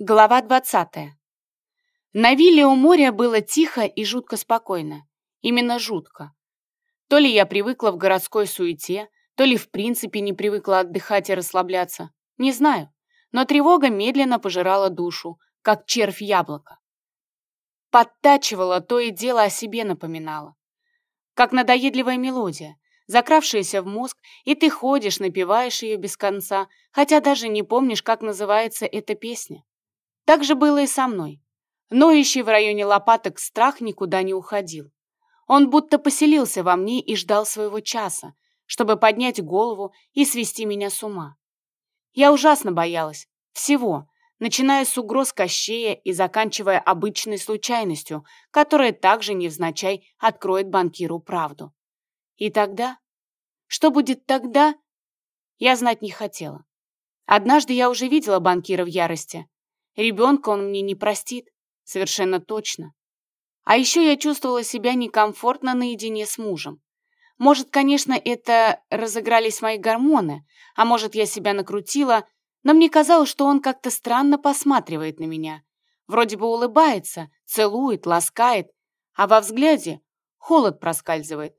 Глава 20. На вилле у моря было тихо и жутко спокойно. Именно жутко. То ли я привыкла в городской суете, то ли в принципе не привыкла отдыхать и расслабляться. Не знаю. Но тревога медленно пожирала душу, как червь яблоко. Подтачивала, то и дело о себе напоминала. Как надоедливая мелодия, закравшаяся в мозг, и ты ходишь, напеваешь ее без конца, хотя даже не помнишь, как называется эта песня. Так же было и со мной. Ноющий в районе лопаток страх никуда не уходил. Он будто поселился во мне и ждал своего часа, чтобы поднять голову и свести меня с ума. Я ужасно боялась. Всего, начиная с угроз Кощея и заканчивая обычной случайностью, которая также невзначай откроет банкиру правду. И тогда? Что будет тогда? Я знать не хотела. Однажды я уже видела банкира в ярости, Ребенка он мне не простит, совершенно точно. А еще я чувствовала себя некомфортно наедине с мужем. Может, конечно, это разыгрались мои гормоны, а может, я себя накрутила, но мне казалось, что он как-то странно посматривает на меня. Вроде бы улыбается, целует, ласкает, а во взгляде холод проскальзывает.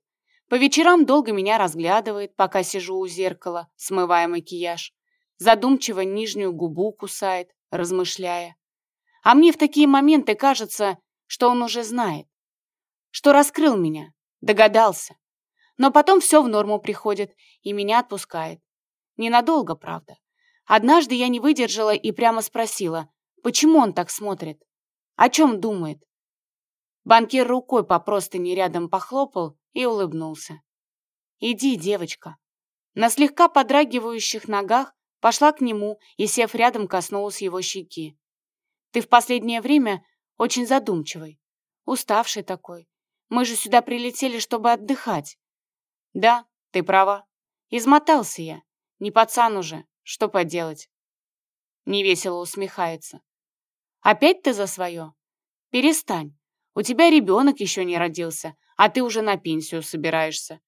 По вечерам долго меня разглядывает, пока сижу у зеркала, смывая макияж. Задумчиво нижнюю губу кусает, размышляя. А мне в такие моменты кажется, что он уже знает, что раскрыл меня, догадался. Но потом все в норму приходит и меня отпускает. Ненадолго, правда. Однажды я не выдержала и прямо спросила, почему он так смотрит, о чем думает. Банкир рукой по простыне рядом похлопал и улыбнулся. «Иди, девочка». На слегка подрагивающих ногах Пошла к нему и, сев рядом, коснулась его щеки. «Ты в последнее время очень задумчивый, уставший такой. Мы же сюда прилетели, чтобы отдыхать». «Да, ты права. Измотался я. Не пацан уже. Что поделать?» Невесело усмехается. «Опять ты за свое? Перестань. У тебя ребенок еще не родился, а ты уже на пенсию собираешься».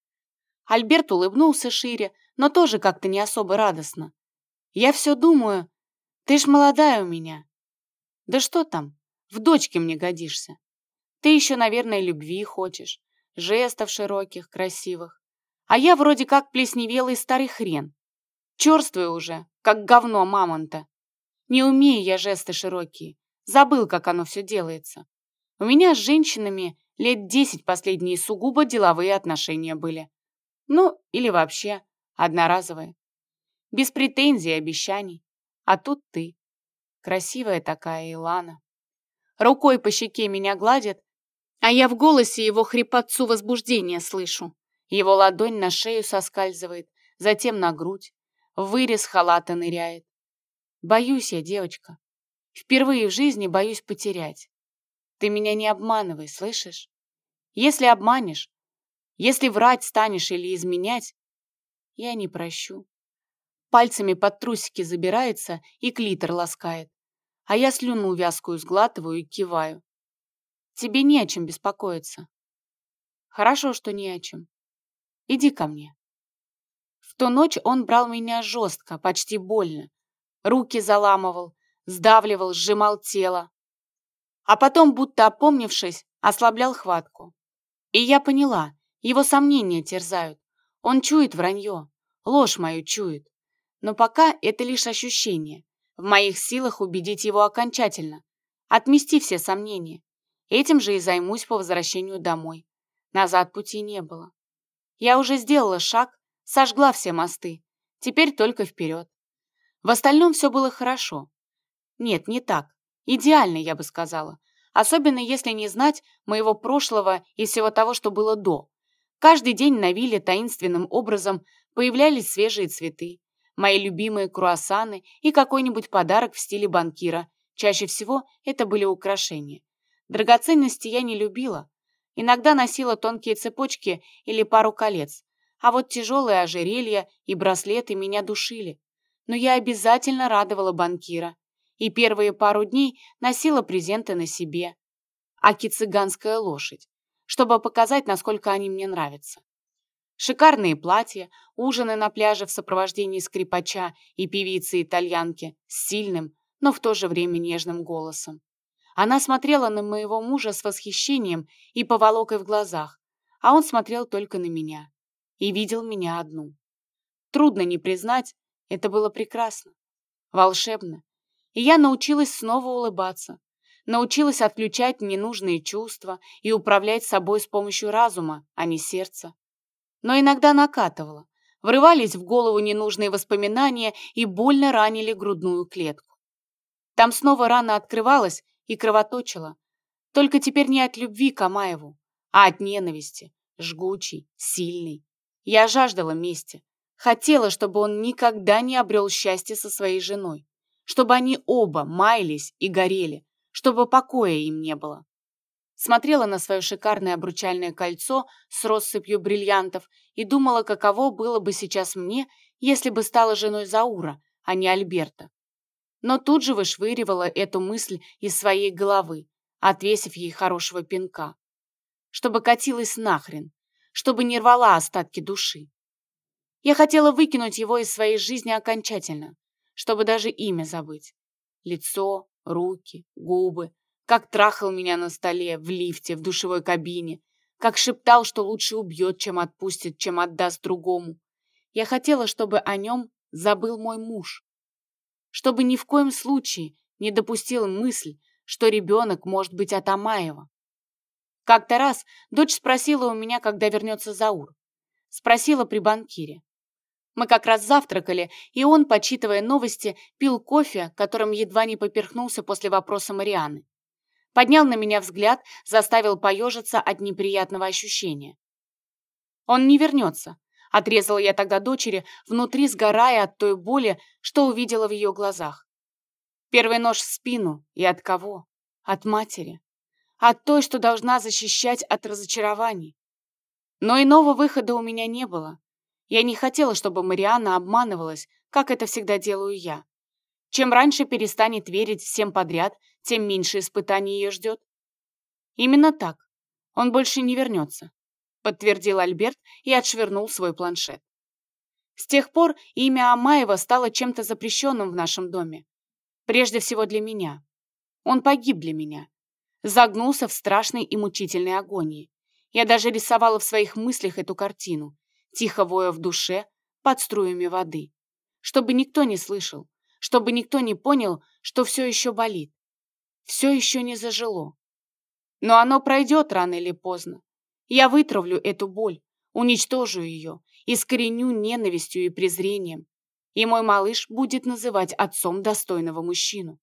Альберт улыбнулся шире, но тоже как-то не особо радостно. Я все думаю, ты ж молодая у меня. Да что там, в дочке мне годишься. Ты еще, наверное, любви хочешь, жестов широких, красивых. А я вроде как плесневелый старый хрен. Черствую уже, как говно мамонта. Не умею я жесты широкие. Забыл, как оно все делается. У меня с женщинами лет десять последние сугубо деловые отношения были. Ну, или вообще одноразовые без претензий и обещаний. А тут ты. Красивая такая Илана. Рукой по щеке меня гладит, а я в голосе его хрипотцу возбуждения слышу. Его ладонь на шею соскальзывает, затем на грудь, вырез халата ныряет. Боюсь я, девочка. Впервые в жизни боюсь потерять. Ты меня не обманывай, слышишь? Если обманешь, если врать станешь или изменять, я не прощу пальцами под трусики забирается и клитор ласкает. А я слюну вязкую сглатываю и киваю. Тебе не о чем беспокоиться. Хорошо, что не о чем. Иди ко мне. В ту ночь он брал меня жестко, почти больно. Руки заламывал, сдавливал, сжимал тело. А потом, будто опомнившись, ослаблял хватку. И я поняла, его сомнения терзают. Он чует вранье, ложь мою чует. Но пока это лишь ощущение. В моих силах убедить его окончательно. Отмести все сомнения. Этим же и займусь по возвращению домой. Назад пути не было. Я уже сделала шаг, сожгла все мосты. Теперь только вперед. В остальном все было хорошо. Нет, не так. Идеально, я бы сказала. Особенно если не знать моего прошлого и всего того, что было до. Каждый день на вилле таинственным образом появлялись свежие цветы мои любимые круассаны и какой-нибудь подарок в стиле банкира. Чаще всего это были украшения. Драгоценности я не любила. Иногда носила тонкие цепочки или пару колец. А вот тяжелые ожерелья и браслеты меня душили. Но я обязательно радовала банкира. И первые пару дней носила презенты на себе. Аки цыганская лошадь, чтобы показать, насколько они мне нравятся. Шикарные платья, ужины на пляже в сопровождении скрипача и певицы-итальянки с сильным, но в то же время нежным голосом. Она смотрела на моего мужа с восхищением и поволокой в глазах, а он смотрел только на меня и видел меня одну. Трудно не признать, это было прекрасно, волшебно, и я научилась снова улыбаться, научилась отключать ненужные чувства и управлять собой с помощью разума, а не сердца. Но иногда накатывала, врывались в голову ненужные воспоминания и больно ранили грудную клетку. Там снова рана открывалась и кровоточила, только теперь не от любви к Амаеву, а от ненависти, жгучей, сильной. Я жаждала мести, хотела, чтобы он никогда не обрел счастья со своей женой, чтобы они оба маялись и горели, чтобы покоя им не было. Смотрела на свое шикарное обручальное кольцо с россыпью бриллиантов и думала, каково было бы сейчас мне, если бы стала женой Заура, а не Альберта. Но тут же вышвыривала эту мысль из своей головы, отвесив ей хорошего пинка. Чтобы катилась нахрен, чтобы не рвала остатки души. Я хотела выкинуть его из своей жизни окончательно, чтобы даже имя забыть. Лицо, руки, губы, как трахал меня на столе, в лифте, в душевой кабине, как шептал, что лучше убьет, чем отпустит, чем отдаст другому. Я хотела, чтобы о нем забыл мой муж. Чтобы ни в коем случае не допустил мысль, что ребенок может быть от Амаева. Как-то раз дочь спросила у меня, когда вернется Заур. Спросила при банкире. Мы как раз завтракали, и он, почитывая новости, пил кофе, которым едва не поперхнулся после вопроса Марианы. Поднял на меня взгляд, заставил поежиться от неприятного ощущения. «Он не вернется», — отрезала я тогда дочери, внутри сгорая от той боли, что увидела в ее глазах. Первый нож в спину. И от кого? От матери. От той, что должна защищать от разочарований. Но иного выхода у меня не было. Я не хотела, чтобы Марианна обманывалась, как это всегда делаю я. Чем раньше перестанет верить всем подряд, тем меньше испытаний ее ждет. Именно так. Он больше не вернется, подтвердил Альберт и отшвырнул свой планшет. С тех пор имя Амаева стало чем-то запрещенным в нашем доме. Прежде всего для меня. Он погиб для меня. Загнулся в страшной и мучительной агонии. Я даже рисовала в своих мыслях эту картину тихо воя в душе под струями воды. Чтобы никто не слышал, чтобы никто не понял, что все еще болит. Все еще не зажило. Но оно пройдет рано или поздно. Я вытравлю эту боль, уничтожу ее, искореню ненавистью и презрением. И мой малыш будет называть отцом достойного мужчину.